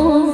amor